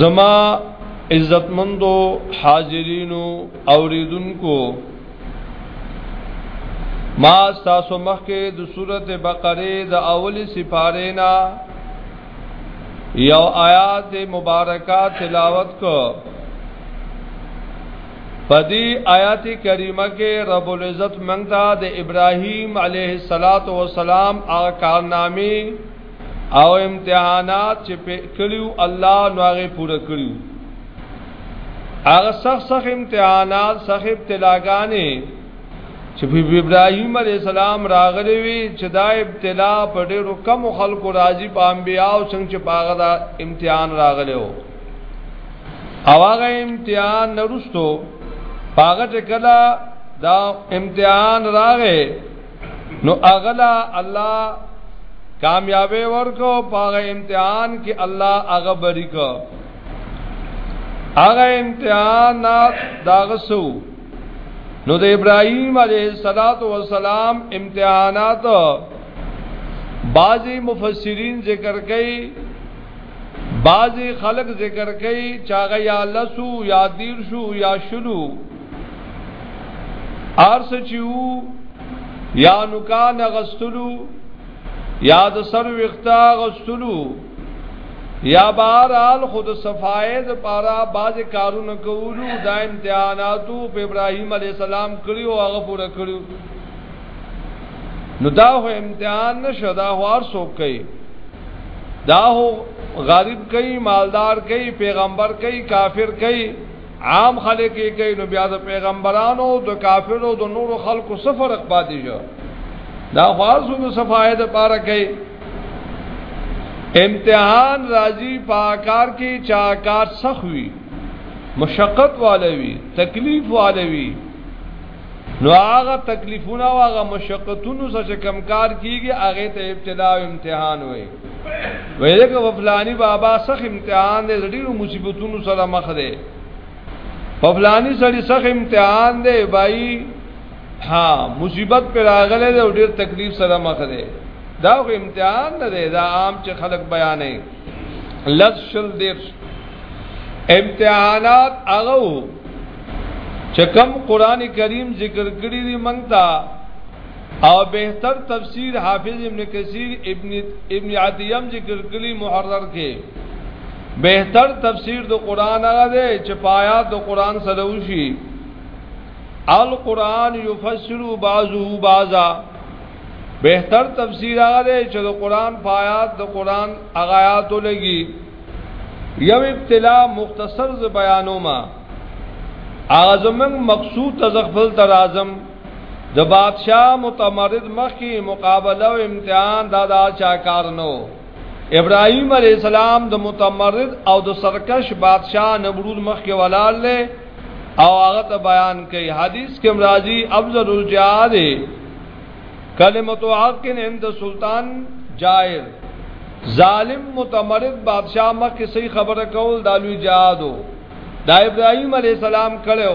زما عزتمندو حاضرینو اوریدونکو ما تاسو مخکې د سورته بقره د اولی سپاره نه یو آیات مبارکه تلاوت کو پدی آیات کریمه کې رب العزت منګه د ابراهیم علیه الصلاۃ والسلام هغه کارنامې او امتحانات چې په کړیو الله نو هغه پوره کړیو هغه سخت سخت امتحانات سخت ابتلاګانې چې په ابراهیم علی السلام راغلی وی چې دا ابتلا په ډیرو کم خلکو راځي په انبیاو څنګه چې پاغه دا امتحان راغلی وو او هغه امتحان نرستو پاغه چې کله دا امتحان راغی نو اغلا الله کامیابی ورکو پاغه امتحان کې الله هغه بری کو هغه امتحانات داغه سو نو د ابراهيم عليه السلام امتحانات بعضی مفسرین ذکر کوي بعضی خلق ذکر کوي چاغه یا لسو یا دیر شو یا شلو ارس چیو یا نکان غستلو یا د سر وختا غستلو یا بار آل خود صفائے د پارا باز کارون کولو دا امتحاناتو په ابراهیم علی السلام کړیو هغه پوره کړیو نو دا هو امتحان نشه دا هو ار سو کوي دا هو غریب کوي مالدار کوي پیغمبر کوي کافر کوي عام خلک یې کوي نو بیا د پیغمبرانو د کافرو د نورو خلکو څه فرق پاتې شو دا خاصو د صفای د پاره کوي امتحان راځي پاکار کې چا کار سخوي مشقت والوي تکلیف والوي نو هغه تکلیفونه او هغه مشقتونو سره کمکار کیږي هغه ته ابتلا او امتحان وایي ویلې که فلانی بابا سخت امتحان دی ډیرو مصیبتونو سره مخ دی په فلانی سړي سخت امتحان دی بای ها مصیبت پر راغله دی او ډیر تکلیف سره مخ دی دا خو امتحان نه دی دا عام چې خلک بیانې لز شل دیر امتحانات هغه چې کم قران کریم ذکر کړی دی مونږ ته او بهتر تفسیر حافظ ابن کثیر ابن ابن عدیم ذکر کلی محرر کې بهتر تفسیر د قران هغه دی چې پایات د قران سره وشي القرآن یفسر بعضه بعضا بهتر تفسیر هغه دی چې د قران پایات د قران اغایات لګي یو ابتلا مختصر ز بیانوما اعظم مقصود تزخفل تر اعظم د بادشاہ متمرد مخی مقابله او امتحان دا دا چا کار نو ابراهیم علی السلام د متمرد او د سرکش بادشاہ نمرود مخی ولال له او هغه ته بیان کوي حدیث کې راځي افضل الجهاد کلمت حق عند سلطان جائر ظالم متمرد بادشاہ مخی صحیح خبره کول دالوی جهادو دا ابراهیم علی السلام کړو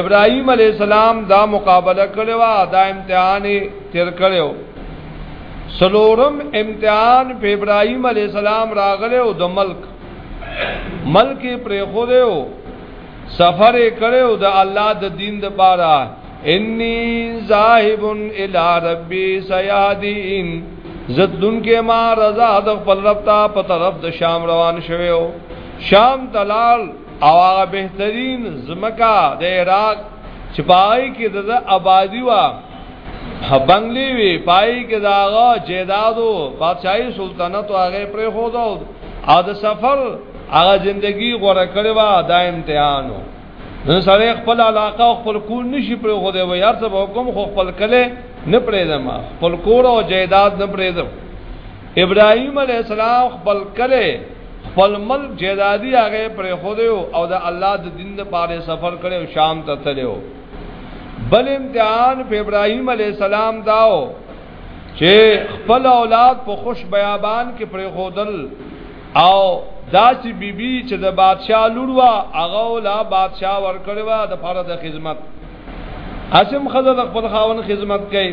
ابراهيم عليه السلام دا مقابله کړو دا امتحان تیر کړو سلورم امتحان په ابراهيم عليه السلام راغله او د ملک ملک پرې خو دیو سفر کړو د الله د دین د پاره انی ذاهب الی ربی سیادین زدن کې ما رضا د خپل رب ته په طرف د شام روان شویو شام تلال او هغه بهترین زمکا د عراق چې پای کې د آبادی وا بنگلی وی پای کې داغه جیدادو بادشاہي سلطنت هغه پر خو دا او د سفر هغه ژوندۍ غوړه کړې وا دا امتحانو نن سره خپل علاقه او خپل کور نشي پر خو دی وي هر څه حکم خو خپل کله نه پرېدم خپل کور او جیداد نه پرېدم ابراهيم عليه السلام خپل کله خپل ملک جیدادی هغه پرې خو دی او د الله د دین لپاره سفر کړي او شام ته تلو بل امتحان په ابراهیم علی السلام داو چې خپل اولاد په خوش بیابان کې پرې خودل او داسې بیبي چې د بادشاہ لور وا هغه ولا بادشاہ ورکړوا د پاره د خدمت اسم خزه د خپل خاون خدمت کوي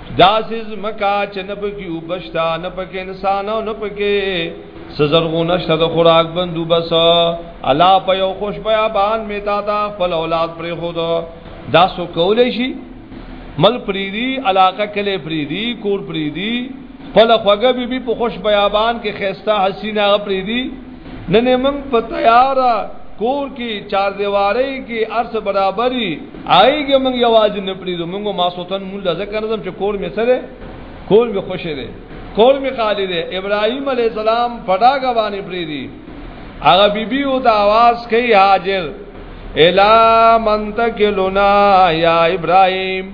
داسې زمکا چې نه پکې وبشتا نه پکې انسان او نه پکې سزرغونه شته د خوراک بندو بس الله په یو خوش بیابان می تا تا خپل اولاد پرې خود دا سو کولې شي مل پریدي علاقه کله پریدي کور پریدي خپل خوګه بي بي په خوش بیابان کې خيستا حسینا پریدي نن موږ په تیار کور کې چار دیوارۍ کې ارس برابرۍ آیګه موږ یواز نه پریدو موږ ما سوتن مول ذکر زم چې کور می سره کور می خوشی دی کور می خالی دی ابراهیم علی السلام پډاګه باندې پریدي هغه بیبي او د आवाज کوي حاضر الا منتکلنا یا ابراهیم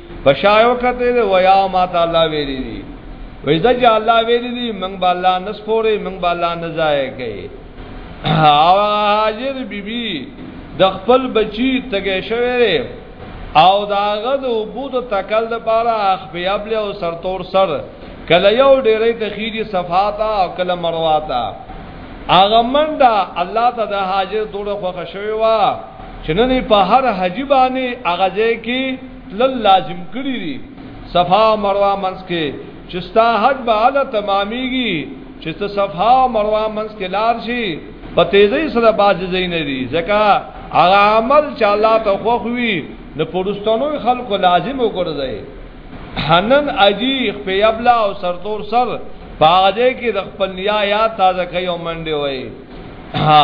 په شایو کته دی ویا ما ته الله ویلی دی وای دا چې الله ویلی دی موږ به الله نسپورې موږ به الله نه ځای کوي او حاجر بیبي د خپل بچی تګې شوی او داغه د وبود تکل د پاره اخبیاب له او سرتور سر کله یو ډیرې ته خيږي صفاتا او کله مرواتا اغه منډه الله ته د حاجر دوړه خوښ شوی وا چې نن یې په هر حاجي باندې هغه ځای کې تلل لازم کړي دي، صفا او مروه منځ کې، چې ستا حج به هله تمامېږي چې ته صفا او مروه منځ کې لار شي، په تېزۍ سره بعضې ځایونه دي، ځکه هغه عمل چې الله ته خوښ وي نو په وروستنیو خلکو لازم وګرځوي. نن حاجي خپیبله او سرتور سر په هغه ځای کې د خپل نیا یاد تازه کوي او منډې وهي.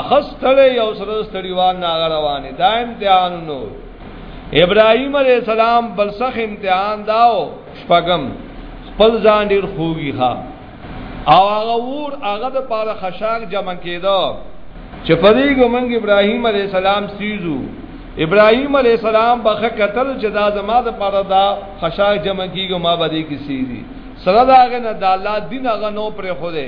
خستړې یو سره ستړيوان نه روانې دا امتحان نو ابراهيم عليه السلام بلسخ امتحان داو شپغم خپل ځان ډیر خوږي ها او هغه ور هغه د پاره خشاک جمع کېده چې پدې ګمنګ ابراهيم عليه السلام سيزو ابراهيم عليه السلام بخ قتل چې دا زما د پاره دا خشاک جمع کیږي ما باندې کسی دي سره دا هغه نه د الله دین هغه نو پر خوده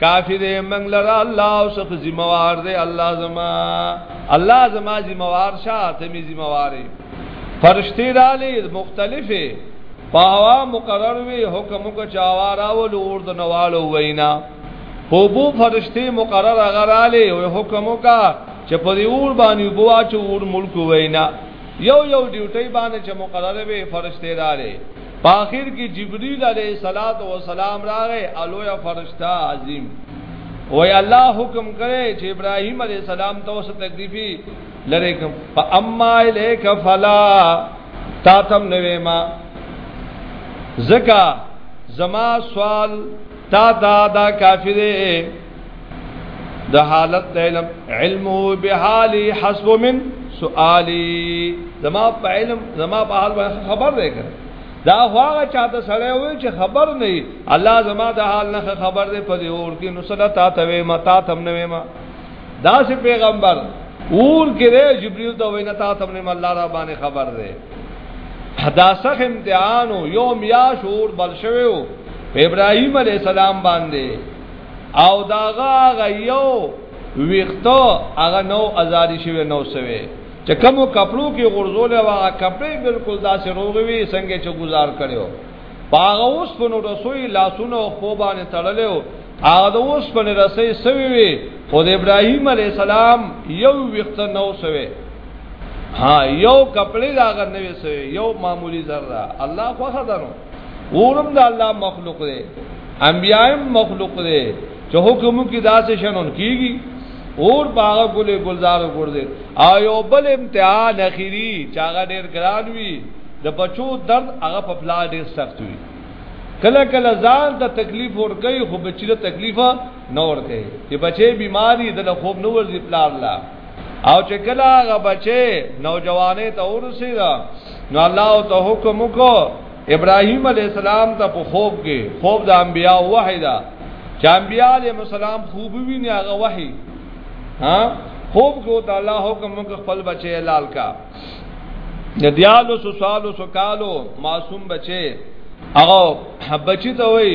کافی دې موږ لره الله او څخه ذمہوار دې الله زما الله زما ذمہوار شاه ته می ذمہوارې فرشتي رالی مختلفه پاوا مقرر وی حکم کو چاوارا ول اور د نوالو وینا په بو فرشتي مقرر غرالی او حکم کا چې په دې اور باندې بوا چې اور ملک وینا یو یو ډیوټي باندې چې مقرره وي فرشته داري په اخر کې جبريل عليه الصلاه والسلام راغی الوی فرشتہ عظیم وای الله حکم کړی چې ابراهيم عليه السلام ته اوس تکلیفي لری کوم فاما الیک فلا تا تم نوې ما زکا زما سوال تا دا دا کافره د حالت د علم علم بحالي حسب من سؤالي زما په علم زما په حال خبر دی کړ دا هغه چاته سره وي چې خبر نه وي الله زما د حال نه خبر دی په دې اور کې نو صدا تا ته ما تا تم نه ما دا سي پیغمبر اور کې دی جبريل ته وینا تا تم نه الله را باندې خبر دی دا سخ امتحان یو میا شور بل شوی ابراهيم عليه السلام باندې او داغه هغه یو ویختو هغه نو ازادي شوی نو سوي چې کوم کپړو کې غرزول او هغه کپړې بالکل داسې روغې وي څنګه چې گزار کړو پاغه اوس په نو رسوي لاسونه او خو باندې تړلو هغه د اوس په رسي سوي وي خو د ابراهيم عليه السلام یو وخت نو سوي ها یو کپړې داغه نوې سوي یو معمولی ذره الله خو خدانو اورم د الله مخلوق دی انبیایم مخلوق دی چې حکم کی داسې شنن کیږي اور باغ ګلې گلزار ګرځي آیو بل امتحان اخیری چې هغه ډیر ګران وي د بچو درد هغه په پلا ډیر سخت وي کله کله ځان ته تکلیف ور کوي خو بچی له تکلیفه نور کوي چې بچي بیماری د خوب نور ځي پلار لا او چې کله هغه بچي نوجوانې ته ورسید نو الله ته حکم وکړو ابراهيم عليه السلام ته په خوب کې خوب د انبیا وحی دا چې انبیا عليه السلام خوب ویني هغه وحی ها خوب کې ته الله حکم وکړ خپل بچي لال کا د دیالو سو سالو سو کالو معصوم بچي هغه بچی ته وای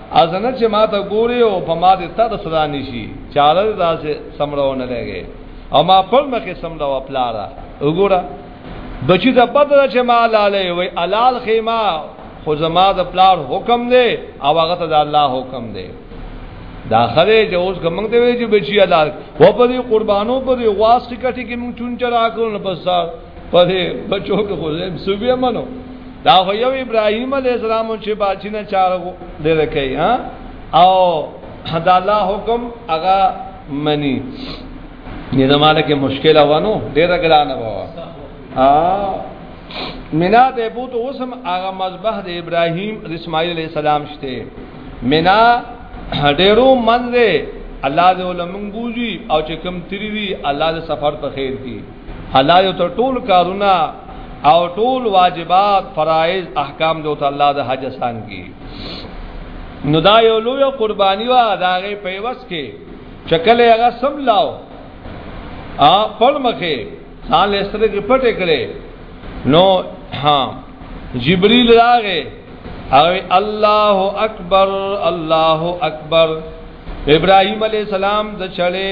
ازنه چې ما ته ګوري او په ما دې تر سره نشي چاره دې داسې سمړونه لګي او ما پر مخې سمړه و پلاره وګوره بچی ته پته چې ما لاله وي الال خیمه خو زما د پلار حکم دی او هغه ته د الله حکم دی دا خره چې اوس ګمنګ دی چې بچی الال و په دې قربانو په دې واس کې کټي کې مونږ چون چرا کول بس په دې بچو کې خو زم سوبیا منو دا خو یو ابراهیم علی السلام چې باچی نه چارغو ډېر کوي ها او دا الله حکم هغه منی دې زمانه کې مشکل وانو ډېر ګرانه ووا ها مینا د بوت اوسم هغه مذبح د ابراهیم اسماعیل علی السلام شته مینا ډېرو منځه الله دې ولمنګوږي او چې کم تری وی الله دې سفر په خیر کی الله یو تر ټول کارونه او ټول واجبات فرایض احکام دوت الله د حج سان کی نو دا یو لوی قربانی وا دا غي پیوس کې چکل هغه سم لاو ا پړ مخه سال استره کې پټه کړي نو ها جبريل راغه او الله اکبر الله اکبر ابراهيم عليه السلام د چړې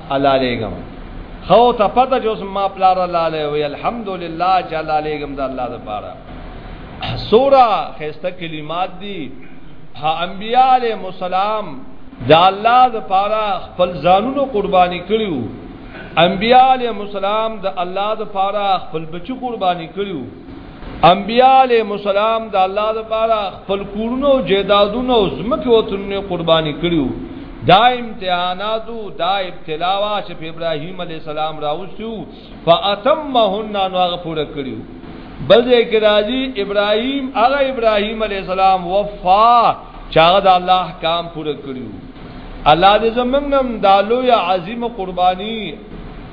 الله لګم خو ته پته جو ما پلار الله له وی الحمدلله چې الله لګم د الله لپاره سورا خسته کلمات دي ها انبیاء علیه السلام د الله لپاره خپل ځانونو قرباني کړیو انبیاء علیه السلام د الله لپاره خپل بچو قرباني کړیو انبیاء علیهم السلام د الله لپاره خپل کورونه او جیدادونه او زمکه او ترونه قرباني کړیو دا امتحاناتو دا ابتلا وا چې په ابراهیم علی السلام راوستو فاتمهن نو هغه پوره کړیو بل ځای کې راځي ابراهیم هغه ابراهیم علی السلام وفا چا د الله احکام پوره کړیو الله دې زمنګم دالو یا عظیم قربانی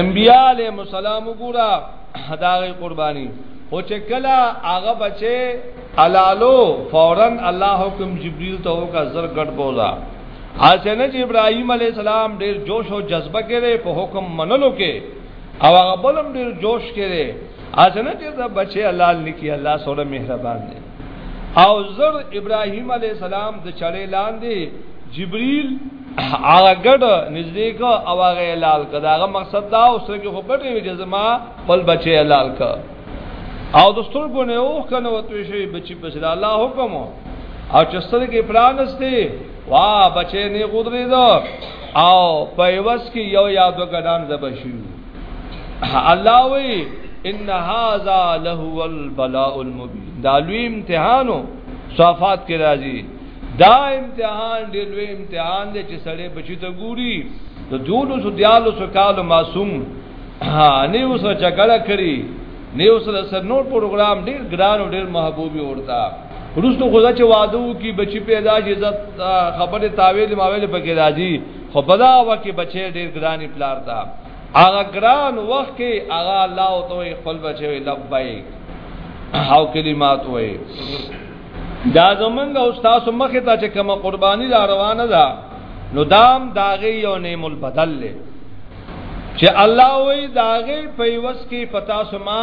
انبیاء علیہ السلام ګورا هداغه قربانی او چې کلا هغه بچي علالو فورا الله حکم جبريل ته وکړ زر ګډ بولا حسن چې ابراهيم عليه السلام ډېر جوش او جذبه کړي په حکم منلو کې او هغه بلم ډېر جوش کړي حسن چې دا بچي الله لکی الله سره مهربان دی او زر ابراهيم عليه السلام د چړې لاندې جبريل هغه ګډ نږدې کو او هغه لال کو داغه مقصد دا او سره کې خو پټې وي چې زما خپل بچي لال کو او د سترګو نه اوخ کنه وته شي بچي پس الله حکم او چې سترګې پرانستي وا بچې نه غدرې دو او په وس کې یو یادو ګډان زبشي الله وی ان هاذا لهو البلاء المبين دا لوی امتحانو صفات کې راځي دا امتحان دی لوی امتحان دی چې سړی بچی ته ګوري د دولو سو دیالو سو کال معصوم نه اوس جګړه کړی نه اوس سر نور پروګرام ډیر ګران او ډیر محبوبي ورتا روستو خدا چې وادو کی بچی پیدا شي عزت خبره تاویل ماویل پکې راځي خو په دا وخت کې بچي ډېر ګراني پلار ته هغه ګران وخت کې هغه الله او توي خپل بچي لبیک او کلمات وې دا زمونږ او تاسو مخه ته چې کومه قرباني را روانه ده نو دام داغه یو نعم البدل له چې الله وې داغه په وس کې پتا سما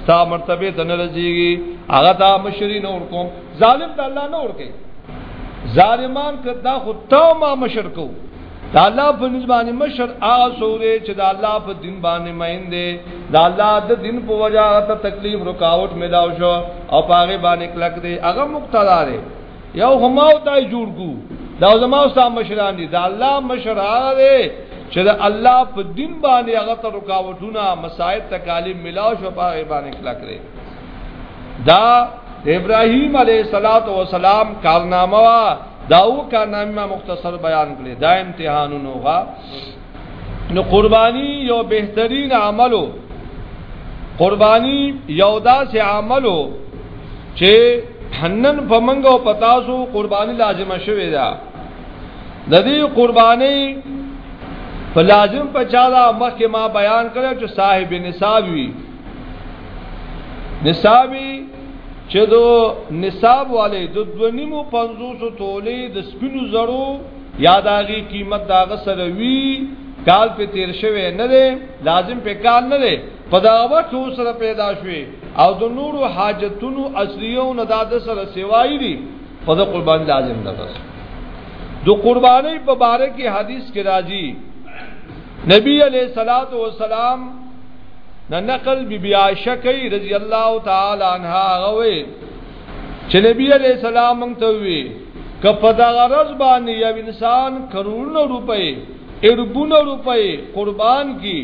ستا مرتبه ته نه رسیږي هغه دا مشری نه ورکوم ظالم ته الله نه ورکي ظالمان که دا خو تا ما مشر کو دا الله په نسبانه مشر هغه سورې چې دا الله په دین باندې مایندې دا الله د دین په وجه ته تکلیف رکاوټ ملاو شو او پاغه باندې کلک دی هغه مقتدار دی یو هماو تای جوړ کو دا زما استاد مشران دي دا الله مشر هغه دی چې دا الله په دین باندې هغه ته رکاوټونه مسائل تکالیف ملاو شو په هغه باندې کلا کړی دا ابراهیم علیه الصلاۃ والسلام کارنامه وا داو کارنامه مختصر بیان کړی دا امتحانونو غا نو قربانی یو بهترین عملو قربانی یو داسې عملو چې حنن په منګ او پتاسو قربانی لازمه شوې ده د دې قربانی په لازم په چاله مخکې ما بیان کړو چې صاحب نصاب وي نصابي چې دو نصاب والے د 2.5 تولې د سپینو زرو یا د هغې قیمت د هغه سره وي کال په تیر شوی نه دی لازم په کال نه دی په دا وخت سره پیدا شوی او د نورو حاجتونو اصلیو نه دا د سره سیوای دي په د قربان لازم نه بس د قرباني په باره کې حدیث کې راځي نبی علیہ الصلات والسلام نه نقل بی بی عائشہ کوي رضی الله تعالی عنها غوي چې نبی علی السلام موږ ته وی که په دا غرض باندې یو انسان کروڑونو روپۍ اربونو روپۍ قربان کی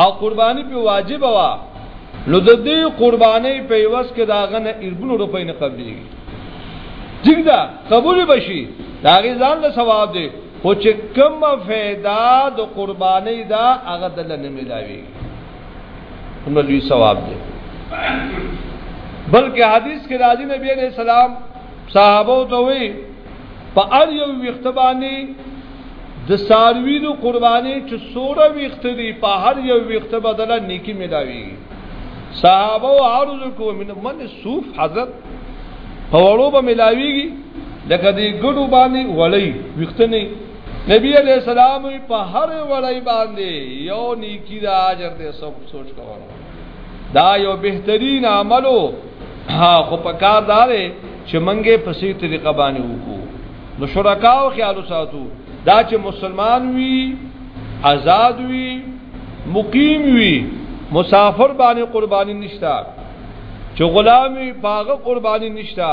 او قربانی په واجب وا نو د دې قربانی په وس کې دا غنه اربونو روپۍ نه قبليږي ټیک ده قبول بشي دا غي ځان له ثواب دی خو چې کومه فایده د قربانی دا هغه دل نه ملاوي نو لوی ثواب دی بلکې حدیث کې راځي نبی عليه السلام صحابه ته وی په اړ یو وخت باندې د ساروی د قرباني چې سوره وخت دی په هر یو وخت بدله نیکی ملاوي صحابه عرض کو من من صوف حضرت په وړو به ملاويږي لکه دې ګډو باندې وړي وخت نه نبی علیہ السلام په هر وړی باندې یو نیکی دا اجر دې سب سوچ کوو دا یو بهترین عملو خو په کار دارې چې منګه په سي طریقه باندې وکړو نو شرکاو خیال ساتو دا چې مسلمان وي آزاد وي مقیم وي مسافر باندې قرباني نشتا چې غلامي باغ قرباني نشتا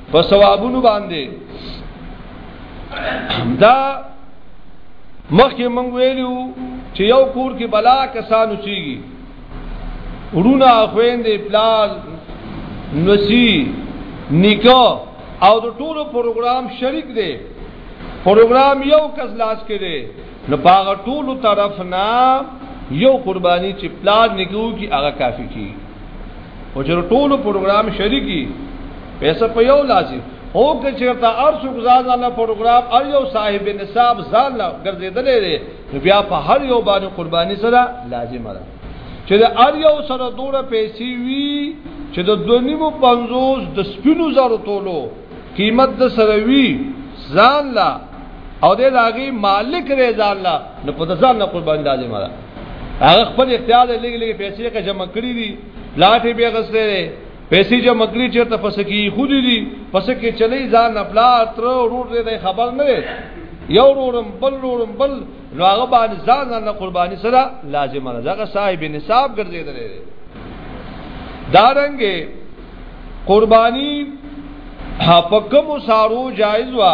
په ثوابونو باندې دا مخکې مونږ ویلو چې یو کور کې بلا کسانو چیږي ورونه خويندې پلار نسی نکاح او د ټولو پروګرام شریک دی پروګرام یو کس لاس کې دی نو پاغه ټولو طرف نه یو قرباني چې پلان نګو کی هغه کافی کی او چې ټولو پروګرام شریکی پیسې په یو لاسي او که چیرته ارس غزان نه پروګرام ار یو صاحب نصاب ځان لا ګرځیدلې دی نو بیا په هر یو باندې قرباني سره لازم ده چې د ار یو سره دوره پیسې وی چې د 2.50 د سپینو زرو تولو قیمت د سره وی ځان لا او د لاغي مالک رې ځان لا نو په ځان نه قربان دالې مړه هغه خپل اختیار لګ لګ پیسې کا جمع کړې دي لاټي به غسته پیسې جمع کړې چې ته پس کې خو دي پس کې چلې ځان خپل تر ورور دې خبر نه یو رورم بل رورم بل نو هغه باندې ځان ځان قرباني سره لازم نه ځکه صاحب نصاب ګرځیدل دي دارنګه قرباني په کوم سارو جایز وا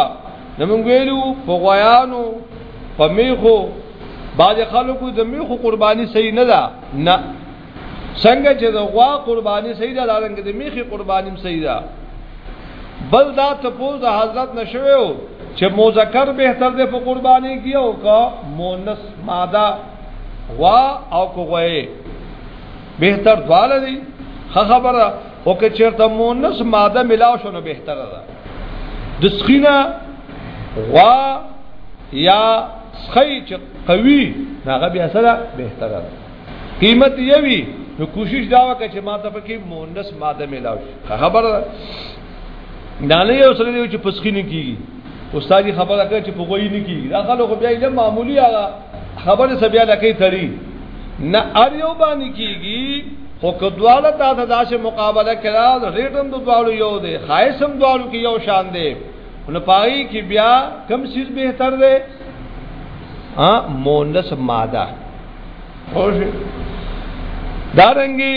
نمونږ ویلو په غویانو په میخو بعض خلکو د میخو قرباني صحیح نه ده نه څنګه چې د غوا قرباني صحیح ده لارنګ د میخي قرباني هم صحیح ده بل دا تپوز د حضرت نشویو چې مذکر بهتر دی په قرباني کې او کا مؤنث ماده غوا او کوغه بهتر دواله دي خبره او که چیرته مونس ماده ملاو شونه بهتره ده د سخینا غوا یا سخی چې قوي هغه بیا سره بهتره ده قیمت یوي نو کوشش دا وکړه چې ماته پکې مونس ماده ملاو شي خبره ده نه نه یو سره دی چې پسخینه کیږي استاد یې خبره کړې چې په غوي نه کیږي دا خلکو بیا یې معمولی هغه خبره سه بیا لکې تړي نه ار یو باندې کیږي خو کدواله تا ته داسې مقابله کړه ریټم د دوالو یو دی خایسم دوالو کې یو شان دی نو پای کې بیا کم سیز بهتر دی ا مونس ماده خوش دارنګي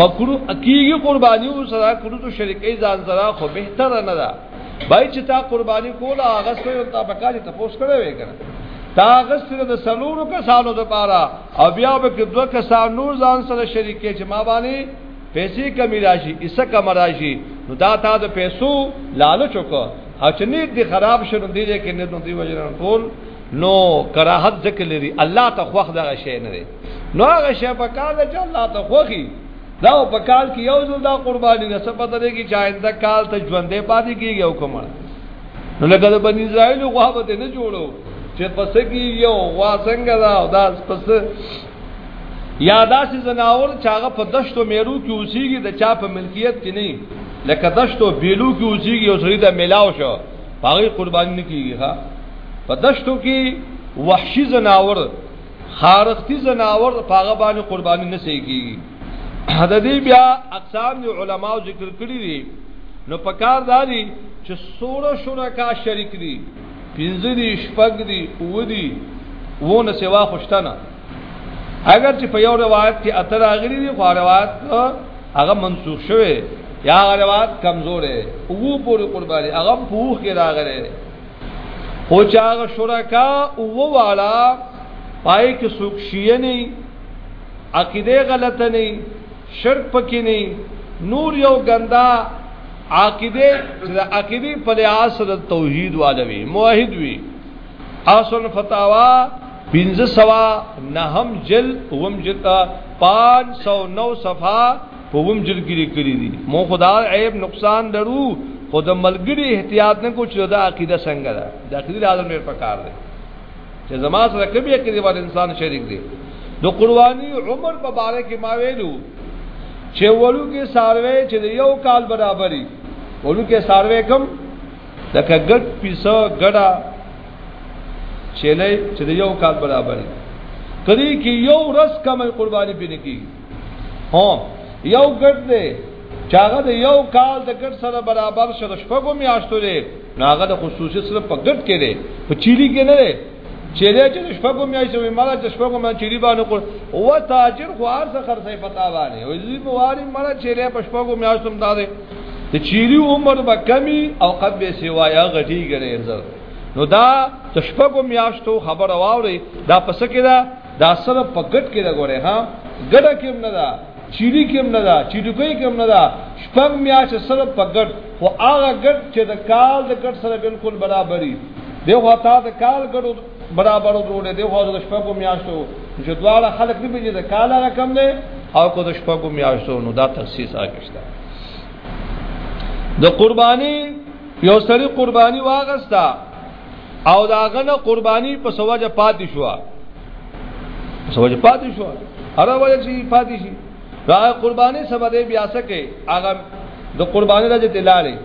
مکرو کیږي قرباني او سره کړو ته شریکي ځان سره خو به تر نه ده بای چې تا قرباني کوله هغه سره تا په کار ته پوس کړو وې کنه تا هغه سره د سلورو کسانو د پاره او بیا به کې دوه کسان نور ځان سره شریکي چې ما باندې پیسې کمی راشي ایسه کم راشي نو دا تا د پیسو لالچ وکړه او چې نیت دی خراب شنو دی کې نه دی وجران ټول نو کراهت ذکر لري الله ته خوښ دغه شی نه دی نو هغه شی په کار ده چې الله ته خوخي دا په کال کې یو ځل دا قرباني ده سپه ته کې چې آینده کال ته ژوندې پاتې کیږي او کومه نو لکه د بنی اسرائیل غوا به نه جوړو چې پس کې یو غوا څنګه دا او دا پس یا داسې زناور چې هغه په دشتو میرو کې اوسېږي د چا په ملکیت کې نه لکه دشتو بیلو کې اوسېږي او سړي ته ملاو شو هغه قرباني نه کیږي ها په دشتو کې وحشي زناور خارښتي زناور په هغه باندې قرباني نه سي کیږي د دې بیا اقسام دی علماو ذکر کړی دي نو په کار دادي چې سوره شرکا شریک دي پنځه دي شپږ دي او دي وونه سوا خوشتنه اگر چې په یو روایت کې اتر راغلي دي خو روایت هغه منسوخ شوی یا روایت کمزور دی وو پورې قرباني هغه په وو کې راغلی خو چې هغه شرکا وواړه پای کې څوک شیعه نه عقیده غلطه نه شرک پکې نه نور یو ګندا عقیده چې عقیده په لحاظ د توحید والوي موحد وي اصل فتاوا پنځه سوا نهم جل وم جتا 509 صفحه په اووم جلد کې لیکلي دي مونږ خو دا عیب نقصان لرو خو د ملګري احتیاط نه کوو چې دا عقیده څنګه ده د عقیدې د عالم ډېر پکار دی چې زما سره کومې عقیدې باندې انسان شریک دی د قرباني عمر په باره کې ما ویلو چې ولو کې ساروي چې د یو کال برابرۍ ولو کې ساروي کم لکه ګډ پیسه ګډه چلې چې د یو کال برابرۍ کړي کې یو رس کمې قرباني پینې کیږي هو یو ګډ دی چې هغه د یو کال د ګډ سره برابر شو د شپږو میاشتو دی نو هغه د خصوصي سره په ګډ کې دی په چيلي کې نه دی چې دې چې شپږو میاشتو وي مړه چې شپږو میاشتو چيلي باندې کول او تاجر خو ارزه خرڅې پتا باندې او زی مواري مړه چې دې په شپږو میاشتو هم داده د چيلي عمر به کمی او قد به سوایا غټي ګرځي نو دا د شپږو میاشتو خبره واوري دا پس کې دا دا صرف په ګډ کې ده ګورې ها ګډه کې هم نه ده چیری کې هم نه ده چیډوکۍ کې هم نه ده شپږ میاشتې صرف په ګډ خو هغه ګډ چې د کال د ګډ سره بالکل برابري دی خو تا د کال ګډو برابر وروړي دی خو د شپږو میاشتو چې دواړه خلک نه پیږي د کال رقم دی او کو د شپږو میاشتو نو دا تخصیص راکښته د قرباني یو سړي قرباني واغستا او دا غنه قرباني په سوجه پاتې شو سوجه پاتې شو هر وجه چې پاتې شي را قرباني سبا دې بیا سکه هغه د قرباني راځي تلاله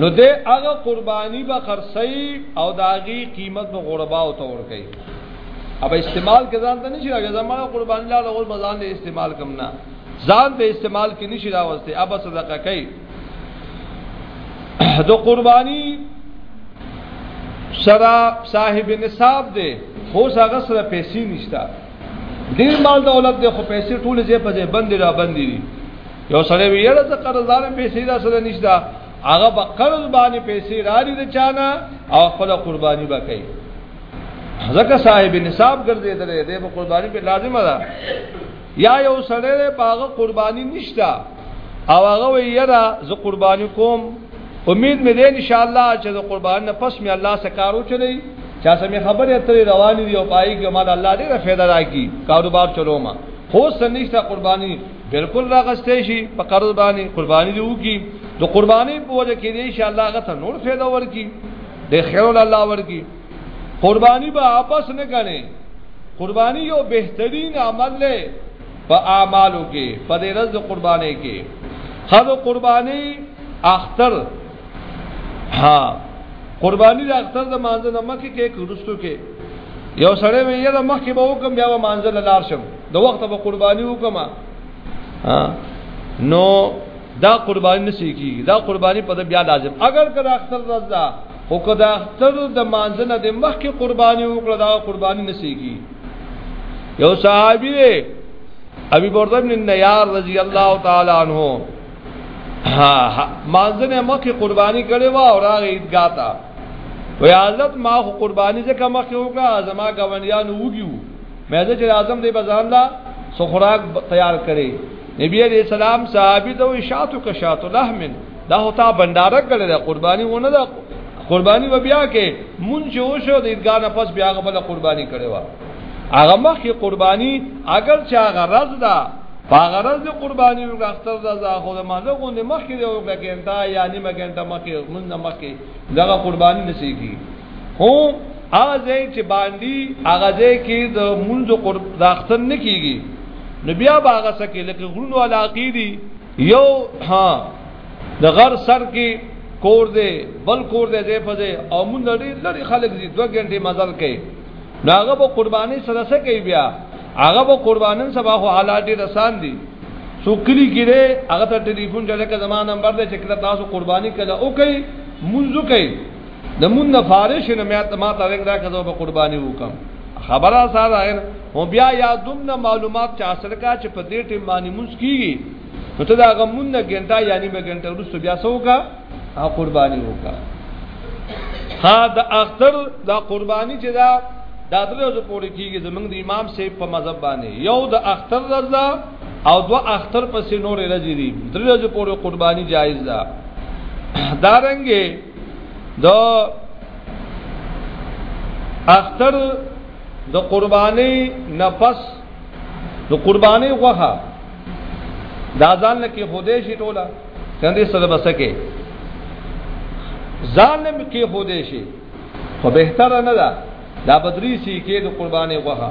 نو دې هغه قرباني به خرڅي او داغي قیمت به غربا او تور کوي اب استعمال کې ځان ته نشي راځي زموږ قرباني لا د غول بازار له استعمال کم نه ځان به استعمال کې نشي راوستي اب صدقه کوي د قرباني سره صاحب نصاب دی خو هغه سره پیسې نشته ډیر مال دولت دی خو پیسې ټول ځای په ځای بندې را بندې دي یو سره ویړه ته قرضدار پیسې را سره نشته هغه به قرض باندې پیسې راړي د چانه او خپل قرباني به کوي ځکه صاحب نصاب ګرځیدل دی په قرباني په لازمه ده یا یو سړی دی په هغه قرباني نشته او هغه وی یره زه قرباني کوم امید مې دی ان شاء الله چې د قربان نه پس مې الله سره کارو چلی چا سمې خبرې اترې روانې دي او پای کې مال الله دې را فایده راکړي کاروبار چلو ما خو سنشتہ قرباني بالکل راغستې شي په قرض باندې قرباني دی وکي د قرباني په وجه کې دې ان شاء الله غته نور فایده ورکي د خیر الله ورکي قربانی به واپس نه غني قربانی یو بهترین عمل دی په اعمالو کې په دې رز قرباني کې خدو قرباني اختر ها قرباني د اختر د مانځ نه مخکې کې کورستو کې یو سړی وی یره مخکې به وکم بیا مانځ له لار شم د وخت به قرباني وکم نو دا قرباني نسی کیږي دا قرباني په بیا لازم اگر کله اختر رضا خو که د اختر د مانځ نه د مخکې قرباني وکړه دا قرباني نسيږي یو صحابي دی ابي برده بن نيار رضی الله تعالی عنہ مانځ نه مخکې قرباني کړي وا او راغی عیدګاه ته وی حضرت ما خو قرباني ځکه مخکې وکړه زما غونډیان وګیو مې ځکه اعظم دی بزان لا سو خوراک تیار کړي نبی عليه السلام صحابي ته شاتو کا شاتو لحمن دا هوتا بنداره کړی دا قرباني ونه دا قرباني و بیا کې مونږ چې وشو د عیدګاه نه پس بیا غبل قرباني کړی و هغه مخکې قرباني اگر چې هغه رز ده هغه رز د قرباني او اختر ده خو د مازه غوندې مخکې دی او ګنټه یا نیمه ګنټه مخکې مونږ نه مخکې دغه قرباني نشيږي هو هغه ځای چې باندې هغه ځای کې د مونږ قرب د اختر نه کیږي نو بیا باغه سکه لکه غرونو علاقې دي یو ها د غر سر کې کور دی بل کور دی دی په دی او مونږ لري لري خلک دي دوه غنټې مزل کوي ناغه به قرباني سره سره کوي بیا هغه به قربانن سبا خو حالات ډیر آسان دي سو کلی کړي هغه ته ټلیفون جوړه کړه زمانه نمبر دې چې کله تاسو قرباني کړه او کوي مونږ کوي د مون نه فارش نه مات مات رنګ راکې زو په قرباني وکم خبره ساده ان هو بیا یادوم نه معلومات چې اصل کا چې په دې ټیم باندې موږ کیږي نو ته دا غمون نه ګنټه یعنی به ګنټه ورسو بیا سوکا او قرباني وکا ها د اختر دا قرباني چې دا دا درځو پوری کیږي زمنګ د امام سیف په مذهب باندې یو د اختر رضا او دو اختر پسې نور رضی دي درځو پوری قرباني جایز ده دارنګه دا اختر د قرباني نفس د قرباني غوخه دا ځان نه کې خوده شي ټوله څنګه سره بسکه ځان نه کې خوده شي خو به تر نه ده دا بدري سي کې د قرباني غوخه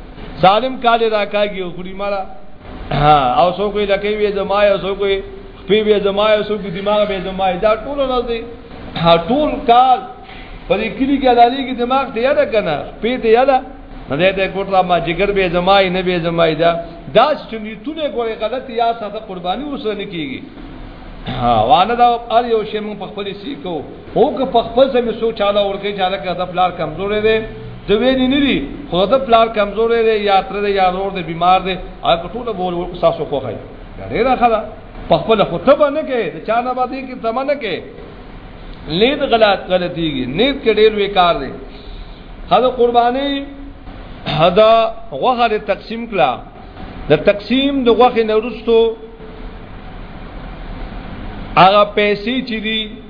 سالم کاله راکاږي او خوري مالا او سو کوئی لکه وی زما او سو کوئی خپې وی زما او سو کوئی دماغ به زما دا ټول نه دي ټول کال په دې کلی کې علالي کې دماغ ته یاد کنه خپې ته یاد نه دې ته کوټه ما جګر به زما نه به زما دا دا چې نیتونه ګورې غلط یا ساده قرباني وسره نه کیږي ها وانه دا ار یو شی مون په خپل سی کو هو که په خپل سمې سو چاله ورکې چاله که د پلار کمزورې دی د وینې نه دي خو د پلار کمزورې دی یا تر دی یا رور دی بیمار دی او که ټوله بول ورکو ساسو خوښه دی ډېره ښه ده په خپل خو ته به نه کې د چا نه به دی کې تمه نه کې لید غلط غلطیږي نیت کې ډېر وی کار دی هدا قرباني هدا غوخه تقسیم کړه د تقسیم د غوخه نورستو هغه پیسې چې دي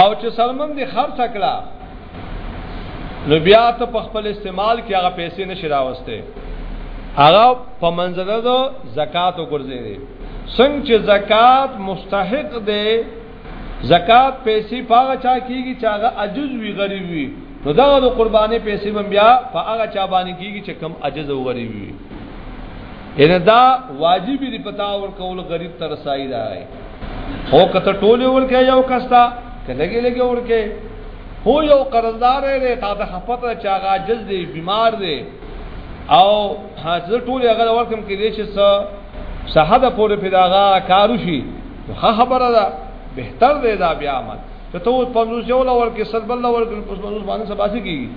او چې سلمم دې خرڅ کړه نو بیا ته په خپل استعمال کې هغه پیسې نشي راوسته هغه په منځره دو زکات وګرځي دي څنګه چې زکات مستحق دی زکات پیسې پاغه چا کیږي چې هغه عجز وی غریب وی نو دا د قربانې پیسې بم بیا په هغه چا باندې کیږي چې کم عجز او غریب وي ان دا واجب دی پتا ور کول غریب تر سایه دی هو کته ټول ورکه یو کستا کلګي لګي ورکه هو یو قرضدار دی تا ته خپته چا غاجز دی بیمار دی او حاضر ټول هغه ورکم کې دي چې صحه د پورې پیداغه کارو شي خه خبره ده بهتر دی دا بیا عمل ته ته 50 یو لور کې سل بل لور کې اوس باندې باندې سباسي کیږي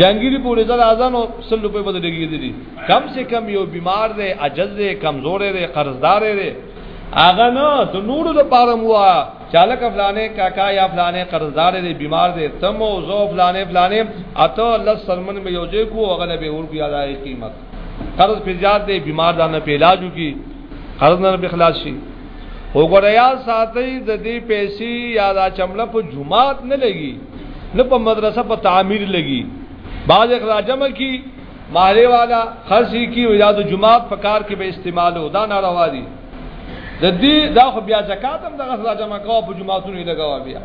جنگیری پورې ځل اذان او سل روپے بدلېږي دي کم سے کم یو بیمار دی عجز دی کمزور دی قرضدار دی هغه نه د نورو لپاره مو چاله کفلانه کاکا یا فلانه قرضدار دی بیمار دی تم او زو فلانه فلانه اته الله سرمن به یوځې کو هغه له به ور بیا دای قیمت قرض په زیات دی بیمار دا نه په علاج کی قرض نه به خلاص شي وګوره یا ساتي د دې پیسې یا دا چمله په جمعات نه لګي نه په مدرسه په تعمیر لګي باز اخراجمه کی مالې والا خرڅ یې کی وی دا د جماعت په کار کې به استعمالو دا ناروا دي د دې دا خو بیا زکات هم دغه سره جمع کوه په جماعتونو یې لګوا بیا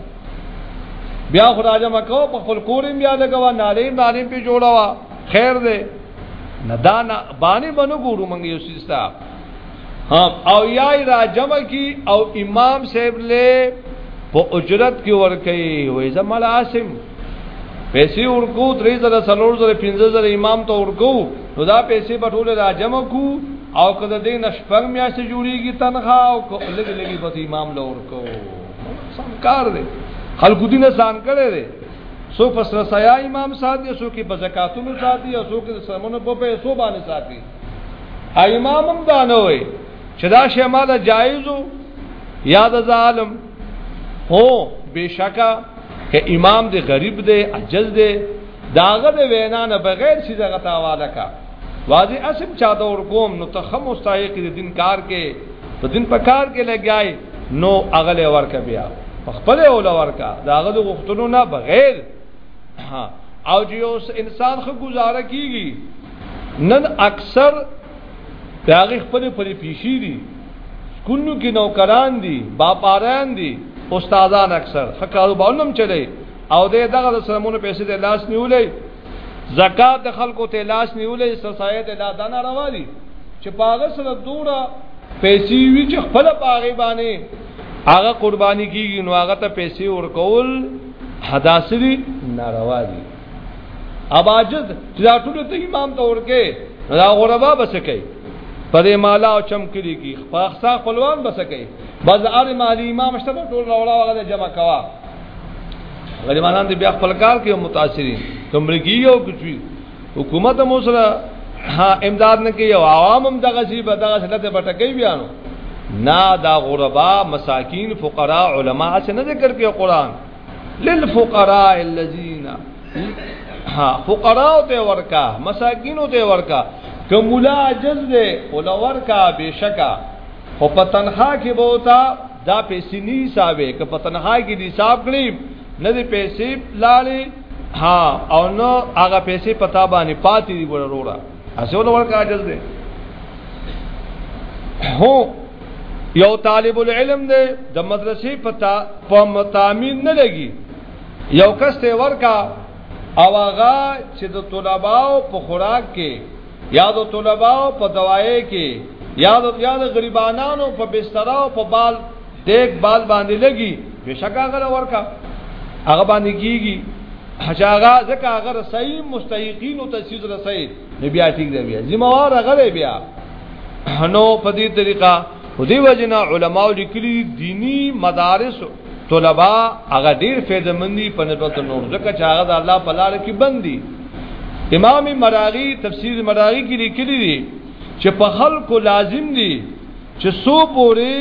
بیا خو راځه مکو په خپل کورم بیا لګوا نالې نالې په جوړوا خیر دې نه دا نه باندې بنو ګورو مونږ یو سیستا او یای را جمع کی او امام صاحب له په اجرت کې ور کوي وې زمال عاصم پیسې ورکو درې زره څلور زره پنځه زره امام ته ورکو نو دا پیسې په ټوله را جمع کو او کله دې نشپنګ میاشتې جوړیږي تنخواه او لګ لګي بس امام له ورکو سم کار دی خلکو دین آسان کړي دی سو پس رسایا امام ساتي سو کې په زکاتونو ساتي او سو کې سمونه په پیسو باندې ساتي امام هم دا نه وي چې دا شی ماده جایزو یا د ظالم هو بشکا که امام دې غریب دی عجز دی داغه د وینا نه بغیر چې دغه تاواله کا واځي اسم چا دور کوم نو ته خم مستحق دې دین کار کې په دین په کار کې لګیای نو اغله ورکه بیا خپل اول ورکا داغه د غختونو نه بغیر او جیوس انسان خو گزاره کیږي نن اکثر دا هغه خپل خپل پیشي دي سکولو کې نوکران دي باپاران دي استادان اکثر خکارو باندې چلے او دې دغه سلامونه پیسې د لاس نیولې زکات د خلکو ته لاس نیولې سسایې د لا دانه راوالي چې پاغه سره دوره پیسې وی چې خپل پاغه باندې هغه قرباني کیږي نو هغه ته پیسې ورکول حداسري ناروا دي اباجد چې دا ټول ته امام ته ورکه دا غربا بس کوي په دې مالا او چم کړي کی خپاخسا خپلوان بس کوي بس ار مالی امام شته ټول راوړا وغه جمع کوا غریبانان دې بیا خپل کار کوي متاثرین کومري کیو کوي حکومت مو سره ها امداد نه کوي او عوام هم دغه شی به دغه سلته بټکې بیانو نا دا غربا مساکین فقرا علما څخه نه ذکر کوي قران للفقراء الذين ها فقراء ته ورکا مساکینو ته ورکا کوملا عجز دے ولا ورکا بشکا خو په تنخوا کې به وتا دا پیسې نه حسابې که په تنخوا کې دي حساب کړی نه دي پیسې لاړې ها او نو هغه پیسې پتا باندې پاتې دي ګوره وروړه اسول ورکا عجز دے هو یو طالب العلم دی د مدرسې پتا په متامین نه لګي یو کس ته ورکا او هغه چې د طلباو په خوراک کې یا د طلباو په دوايي کې یا د یا د غریبانو په بستر او په بال دیک بال باندې لګي بشکا هغه ورکا هغه باندې کیږي هغه ځکه هغه صحیح مستحقین او تسیز رسي نو بیا ټیک دی بیا ذمہ وار غلې بیا نو په دې طریقه خو دی وجنه علما لیکلي دینی مدارس طلبا هغه ډیر فیدمندي په نسبت نور ځکه چې هغه د الله په لار کې بندي امام مراغي تفسیر مراغي کې لیکلي دي چې په خلکو لازم دي چې سو پوری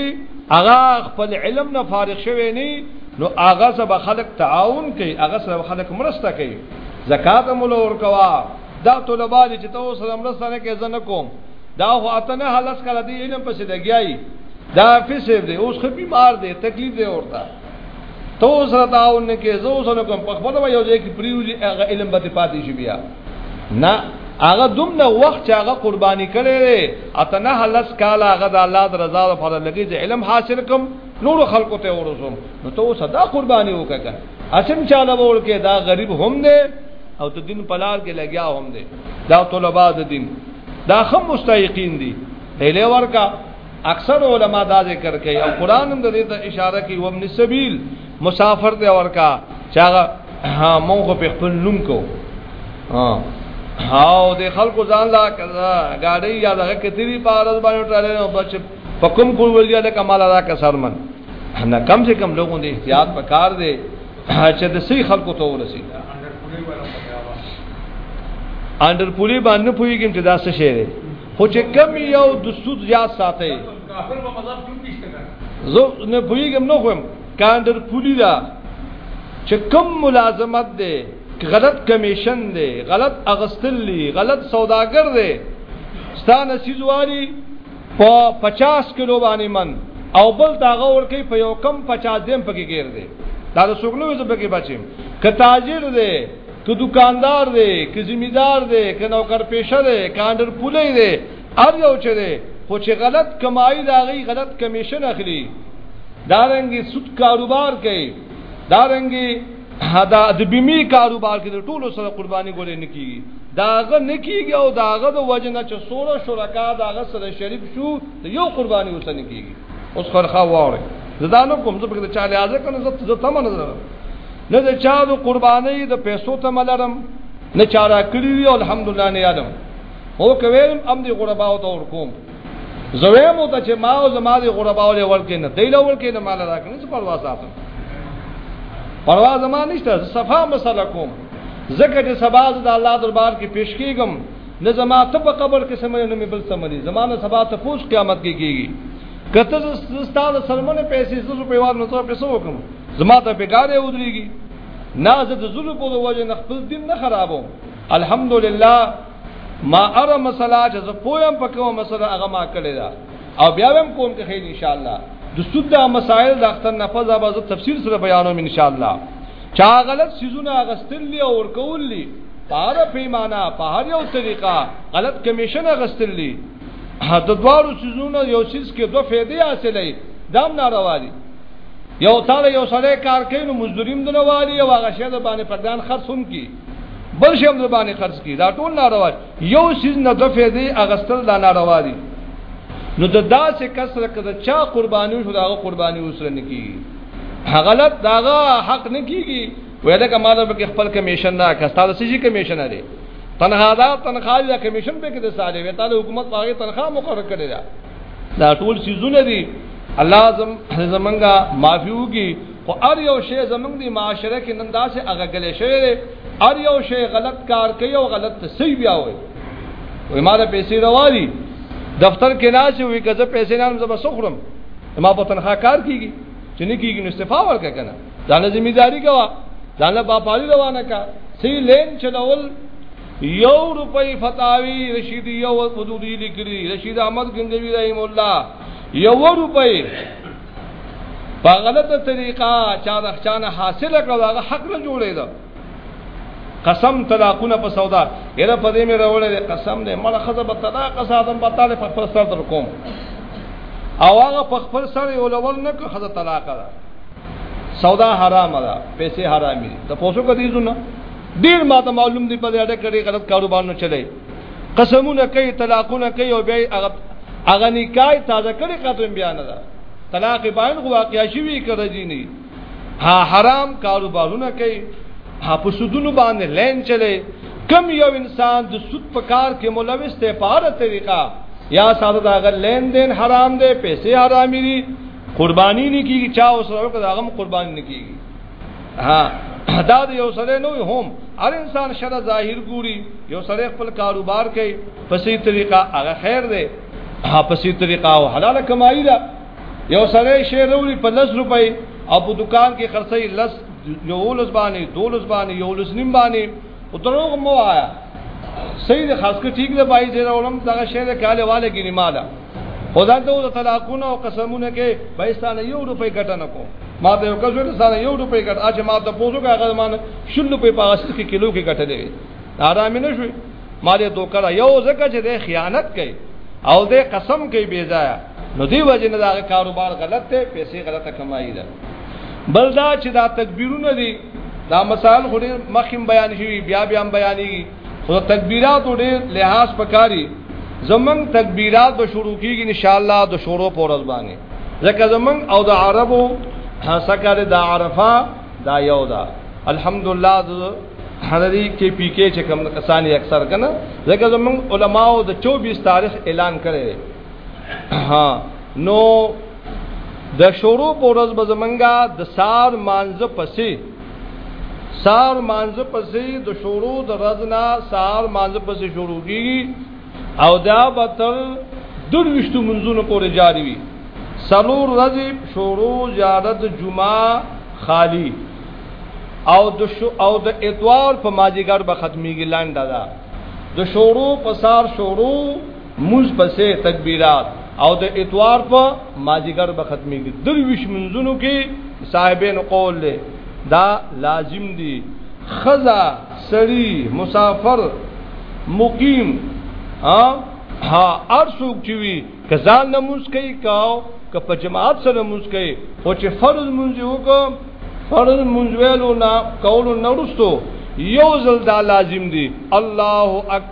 هغه خپل علم نه فارغ شوی نه نو هغه سبا خلک تعاون کوي هغه سبا خلک مرسته کوي زکات مولور کوا دا طلبه دي چې تاسو سره مرسته نه کوي زه نه کوم دا خو اته نه حالت کړه دی علم پسې لګیایي دا فسر دی اوس خو بیمار دی تکلیف دی ورته تو سره داون نه کې زو سره کوم په خپل یو ځای کې پریوزي هغه علم به پاتې شي بیا نه هغه دومره وخت چې هغه قرباني کړي اته نه لس کال هغه د الله د رضا لپاره لګي چې علم حاصل کوم نور خلکو ته ورسوم نو ته صدا قرباني وکړه اسیم چاله ور کې دا غریب هم دی او ته دین پلار کې لګیا هم دی دا طلبه د دین دا خم مستحقین دي هله ورکا اکثر علما دا ذکر کوي او قران هم د دې ته اشاره کوي ومن سبیل مسافر دی ورکا چاغه ها مونږ په خپل نوم کو ها او د خلکو ځان لا کړه گاډي یا دغه کتري پارز باندې ټاله بچ په کوم کول ورګیا لکه مال را کا سرمن نه کم سے کم لوګون دې احتیاط پکار دې چې د سي خلکو ته ورسي انډر پولی باندې پویګم چې دا څه شی دی خو چې کم یو د سود زیات ساتي کافر په مذهب کې نشته زه نه پویګم نو کوم کاندر پولی دا چې کم ملازمت دی غلط کمیشن دی غلط اغستل دی غلط سوداګر دی ستانه سیزوالي په پچاس کلو باندې من او بل دا غور کوي په یو کم پچاس دیم پکې ګیر دی دا د سوګنوي زبر کې بچیم که تاجر دی که دکاندار دی که ذمہدار دی که نوکر پیشه دی که انډر پولی دی ار یو چې دی خو چې غلط کمایي دا غي غلط کمیشن اخلي دا رنګي سود کاروبار کوي دا رنګي دا د بیمه کاروبار کې د ټولو سره قرباني ګولې نه کیږي داغه نه کیږي او داغه د وجه نه چې سوره شرکا داغه سره شریک شو د یو قرباني اوسه نه کیږي اوس خرخه واوري زدانو کوم زه په دې چاله اجازه کنه زه ته تم نه درم نه د چا د قرباني د پیسو ته ملرم نه چارا کړی الحمدلله نه یادم هو کوم ام دي غرباو تور کوم زوی مو ته چې ما او زما دي غرباولې ورکې نه دی له ورکې نه مال راکنه څه پروا ساتم پروا زما نشته صفا مسله کوم زکه چې سبا د الله دربار کې پیش کیږم نه زما ته په قبر کې سمې نه مې بل سمې زمانه سبا ته پوس قیامت کې کیږي کته زستاده سلمونه پیسې زو په وار نو ته پیسې وکم زما ته بیګارې ودرېږي نازه د زلو په وجه نه خپل دین نه خرابو الحمدلله ما اره مسله چې زه پویم په کومه مسله هغه ما کړی دا او بیا هم کوم کې خیر ان شاء الله د سود د مسائل د اختر نه فزا به تفصیل سره بیانوم ان شاء الله چا غلط سيزونه غستل لی او ورکول لی پار پیمانه په هر یو طریقه غلط کمیشن غستل لی د دوارو سيزونه یو سیس کې دوه فائدې حاصلې دام ناروا دي یو تعالی یو سړی کار کوي نو مزدوریم دنه والی او هغه شه د باندې پردان خرڅون کی بل شي هم باندې خرج کی دا ټول ناروا یو سیز نه د فیدې اغستل دا ناروا دي نو د داسې کسر کده چا قرباني شو داغه قرباني وسره نه کیږي غلط داغه حق نه کیږي ویل کما د پک خپل کمیشن نه کستا د سږي کمیشن لري تنها دا تنخوا یا کمیشن به کې د ساده وي تعالی حکومت باغې تنخوا مقرر کړی دا دا ټول سيزونه دي الله زم زمنګا معافيو کې خو ار یو شی زمونږ دی معاشره کې نن داسې هغه غلې شوی دی ار یو شی غلط کار کوي او غلط تصحیح بیا وي وې ما د پیسې راوالي دفتر کې ناس وي که زه پیسې نه لرم زه به سخرم ما په تنخوا کار کیږي چې نه کیږي نو استعفا ورکړه کنه دا له ذمہ داری کوا دا له باپاری روانه کا سی لین چلول یو روپۍ فتاوی رشید یو حدودی لیکلی رشید احمد گنجوی رحم الله یو روپۍ په غلطه طریقه چا د چانه حاصل کړو هغه حق نه جوړې ده قسم طلاقونه په سودا یره په دې مې راولې قسم دې مړه خزه په طلاق ساتم په طالب په سر در کوم او هغه په خپل سره یو لول نه که خزه طلاق ده سودا حرام ده پیسې حرامي ده پوسو کدي زونه ډیر ما ته معلوم دی په دې اړه کې غلط کاروبار نه چلے قسمونه کوي طلاقونه کوي او بیا هغه هغه نکاح تازه کړي ختم بیا نه ده طلاق باین خو واقع شوی کړه جینی ها حرام کاروبارونه کوي ها په سودونو باندې لین چلے کم یو انسان د سود په کار کې ملوث ته پاره طریقه یا ساده دا غل لین دین حرام دی پیسې حرامي دي قرباني نه کیږي چا اوس راوکړه هغه قرباني نه کیږي ها دا یو سره نو هم هر انسان شر ظاهر ګوري یو سره خپل کاروبار کوي په سي طریقه هغه خیر دی په سي طریقه او حلال کمایي ده یو سره شی وروړي په 10 روپۍ او په دکان کې خرڅي لس یو لس باندې دو لس باندې یو لس نیم باندې او دروغ مو آیا صحیح ده خاص کې ټیک ده بای زیرا علم دغه شی ده کاله والے کې نیماله خو دا ته د طلاقونو او قسمونو کې پاکستان یو روپۍ ګټه نه کو ما ته یو کزو سره یو روپۍ ګټه اچ ما ته پوزو کا غلمان شل روپۍ په اساس کې کیلو کې ګټه دی آرام نه شوي ما دې دوکړه یو ځکه چې د خیانت کوي او د قسم کوي بی ځای نو دی وجه نه دا کاروبار غلط دی پیسې غلطه کمایي ده بل دا چې دا تکبیرونه دي دا مسائل خو مخکې بیان شوي بیا بیا بیانېږي خو تکبیرات ډیر لحاظ پکاري زمنګ تکبیرات به شروع کیږي ان شاء الله د شروع پر ورځ باندې ځکه زمنګ او د عربو سکه د عرفه دا یو ده الحمدلله د حضرت کې پی کې چې کوم کسانی اکثر کنه ځکه زمنګ علماو د 24 تاریخ اعلان کړي ها نو د شروع پر ورځ به زمنګا د سار مانزه پسې سار مانځ پسې د شروع د رزنا سار مانځ پسې شروع کیږي او دا به تر درویشتو منځونو پورې جاری وي سلور رزي شروع زیارت جمعه خالی او د شو او د اتوار په ماجیګر به ختميږي لاندا دا د شورو پسار شورو مونځ پسې تکبیرات او د اتوار په مازیګر به ختميږي درویش منځونو کې صاحبین قول له دا لازم دي خزا سړی مسافر مقیم ها ها ارسوک چوي کزان نموز کوي کاو که په جماعت سره مونږ کوي او چې فرض مونږ وکړو فرض مونږ ویلو نه کولو نه رسو یو ځل دا لازم دي الله اکبر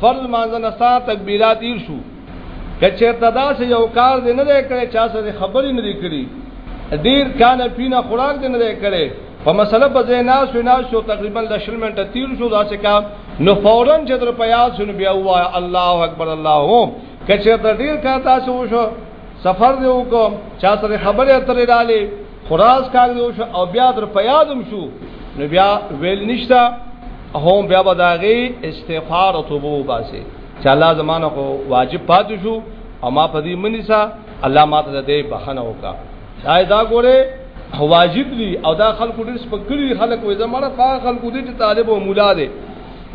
فرض مانځه نه سا تکبیرات تیر شو کچرته دا سه یو کار دې نه کړي چا سره خبرې نه دي کړي ډیر کان پینه خوراک دې نه کړي په مسله په ځای ناس و ناس شو تقریبا د شل منټه تیر شو دا سه کار نو فورا چې در پیاس نو بیا وای الله اکبر الله کچرته ډیر کار تاسو وشو سفر دی وکم چا سره خبرې اترې ډالې خراس کار دی شو او بیا در پیادم شو نو بیا ویل نشتا هم بیا به داغي استغفار او توبه وباسي چې الله زمانه کو واجب پاتې شو او ما په دې منی سا الله ماته دې بخنه وکا دا دا ګوره واجب دي او دا خلکو ډېر سپکړي خلک وې زماره په خلکو دې چې طالب او مولا دي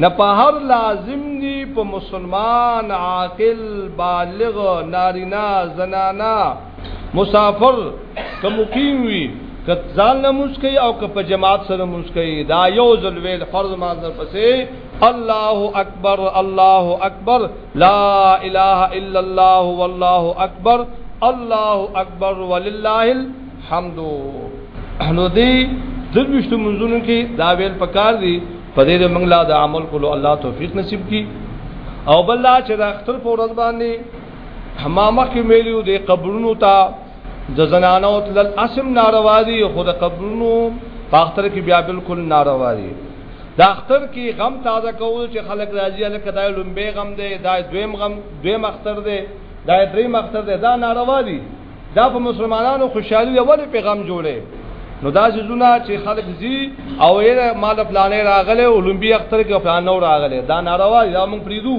نه په هر لازم دي په مسلمان عاقل بالغ نارینه زنانه مسافر که مقیم وي که ځان نه مسکی او که په جماعت سره مسکی دا یو ځل ویل فرض مانځه پسې الله اکبر الله اکبر لا اله الا الله والله اکبر الله اکبر ولله الحمد نو دی د مشته منځونو کې دا ویل پکار دي په دې موږ لا د عمل کولو الله توفیق نصیب کړي او بل لا چې د اختر په ورځ باندې حمامه کې ویلو د قبرونو ته د زنانو تل اسم ناروا دي خو د قبرونو په اختر کې بیا بالکل ناروا دي د اختر کې غم تازه کول چې خلک راځي لکه دای لومبه غم دی دای دویم غم دویم اختر دی دای دریم اختر دی دا ناروا دي دا په مسلمانانو خوشحالي دی ولې په غم جوړي نو دا زونه چې خلک زی او یې مال پلانې راغله او لومبي اختر کې پلان نو راغله دا ناروا دی دا موږ پریدو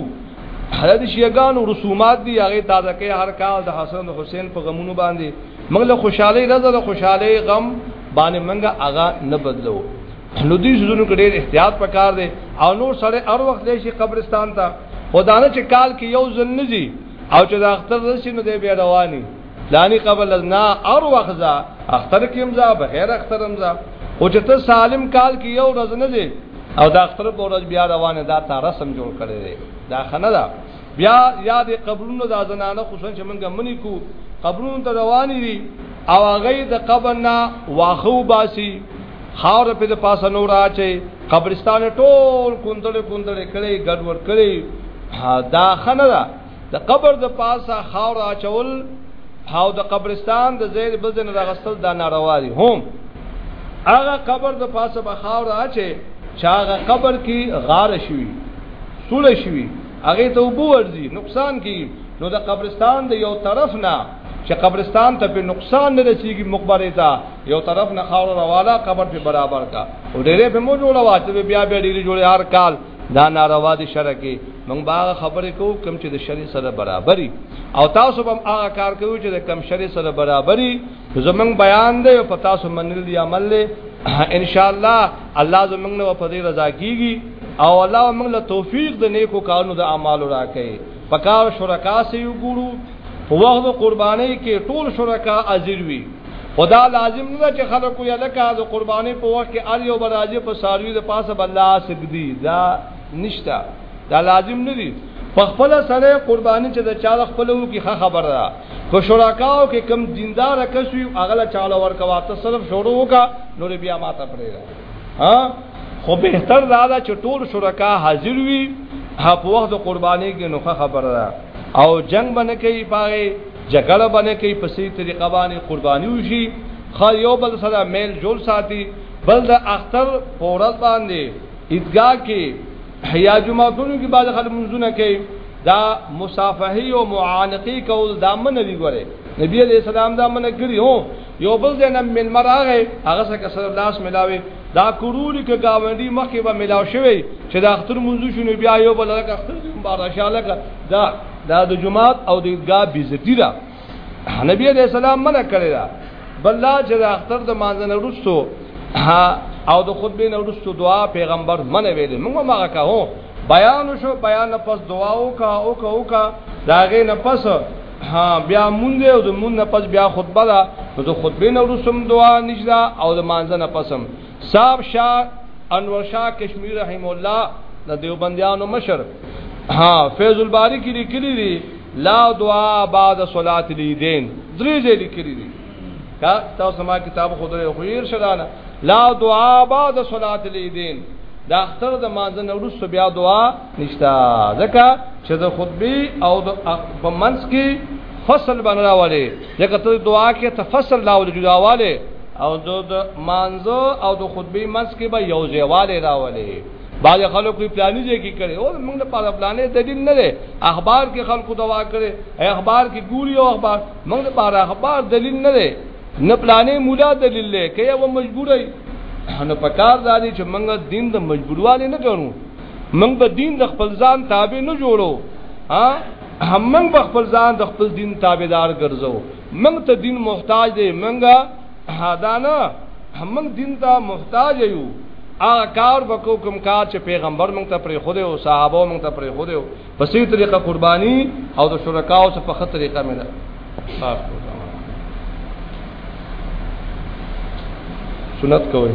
حالت شیګانو رسومات دی هغه تازه کې هر کال د حسن حسین په غمونو باندې موږ له خوشحالي رضا له خوشحالي غم باندې موږ هغه نه بدلو نو دې زونه کې ډېر احتیاط پکار دی او نور سره هر وخت لې شي قبرستان ته خدانه چې کال کې یو ځل نزي او چې د اختر رسې نو دی بیا رواني لانی قبل نه اور وخزا اختر کې امزا بغیر اختر امزا او چې ته سالم کال کې یو ورځ نه دی او د اختر په ورځ بیا روانه دا تا رسم جوړ کړی دی دا خنه ده بیا یاد قبرونو د زنانه خصوصا چې موږ منی کو قبرونو ته رواني دي او هغه د قبر نه واخو باسي خاور په د پاسه نور اچي قبرستان ټول کوندل کوندل کړي ګډ ور کړي دا خنه ده د قبر د پاسه خاور اچول او د قبرستان د زید بزن راغستل دا ناروا دي هم هغه قبر د پاسه به خاور اچي چې هغه قبر کې غار شوی سول شوی هغه ته وبو ورزي نقصان کی نو د قبرستان د یو طرف نه چې قبرستان ته په نقصان نه رسیږي مقبره ته یو طرف نه خاور رواله قبر په برابر کا او ډېرې په مو جوړه واچې بیا بیا ډېرې جوړې هر کال دا ناروا دي شرع کې موږ باغ خبرې کوو کم چې د شرع سره برابرۍ او تاسو هم هغه کار کوو چې د کم شرع سره برابرۍ زمنګ بیان دی او پتا سو منل دی عمل له ان شاء الله الله زمنګ نو په دې رضا کیږي او الله موږ له توفیق د نیکو کارونو د اعمالو راکړي پکار شرکا سي وګورو په وخت قرباني کې ټول شرکا حاضر وي خدا لازم نه چې خلکو یې لکه د قرباني په وخت کې ار یو برازي په ساروي د پاسه بلا سګدي دا نشتا دا لازم نه دي په خپل سره قرباني چې د چا خپلو کې ښه خبره ده په شرکاو کې کم دیندار کس وي هغه له چاله ورکوا ته صرف شروع وکا نور بیا ماته پرې ها خو به تر دا دا چې ټول شرکا حاضر وي په وخت د قرباني کې نوخه خبره ده او جنگ باندې کوي پاره جګړه باندې کوي په سي طریقه باندې قرباني وشي خو یو بل سره میل جوړ ساتي بل د اختر پورز باندې عیدګاه کې حیا جمعهونو کې بعد خلک منځونه کوي دا مصافحه او معانقه کول دا من دی ګوره نبی علیہ السلام دا من کړی هو یو بل ځای نه ملمر راغی هغه څه کسر لاس ملاوي دا کوروري کې گاونډي مخې به ملاو شوی چې د اختر منځو شنو بیا یو بل لکه اختر بارشاله دا دا د جمعات او د عیدګاه بیزتی ده نبی علیہ السلام منع کړی دا بل لا چې د اختر د مانځنه وروسته او د خطبه نه وروسته دعا پیغمبر منه ویلې موږ ما کاهو بیان شو بیان پس دعا وکا او کا او کا داغه نه پس ها بیا مونږ او د مونږ نه پس بیا خطبه ده نو د خطبه نه ورسم دعا نشدا او د مانځ نه پسم صاحب شاه انور شاه کشمیر رحم الله د دیوبندیانو مشر ها فیض الباری کې لیکلي دي لا دعا بعد صلات الیدین درې ځلې لیکلي دي کا تاسو ما کتاب خو درې خو یې شدانه لا دعا بعد صلات الیدین دا اختر د مانځه نورس بیا دعا نشتا ځکه چې د خطبه او د بمنس کې فصل بنرا والے ځکه ته دعا کې تفصل لاول جداواله او د مانځه او د خطبه منس کې به یو ځایواله راولې بعض خلکو په پلاني ځای کې کړي او موږ په پلانې دلیل نه لري اخبار کې خلکو دوا کړي اخبار کې ګوري او اخبار موږ لپاره اخبار دلیل نه دی نه پلانې مولا دلیل دی که یو مجبور ای نو په کار دادی چې موږ دین د مجبوروالی نه ګڼو موږ به دین د خپل ځان تابع نه جوړو ها هم موږ به خپل ځان د خپل دین تابعدار ګرځو موږ ته دین محتاج دی موږ هادانه هم موږ دین ته محتاج یو هغه کار وکړو کوم کار چې پیغمبر موږ ته پرې خوده او صحابه موږ ته پرې خوده په سي طریقه قرباني او د شرکاو څخه په خطر طریقه مې ده صاف سنت کوي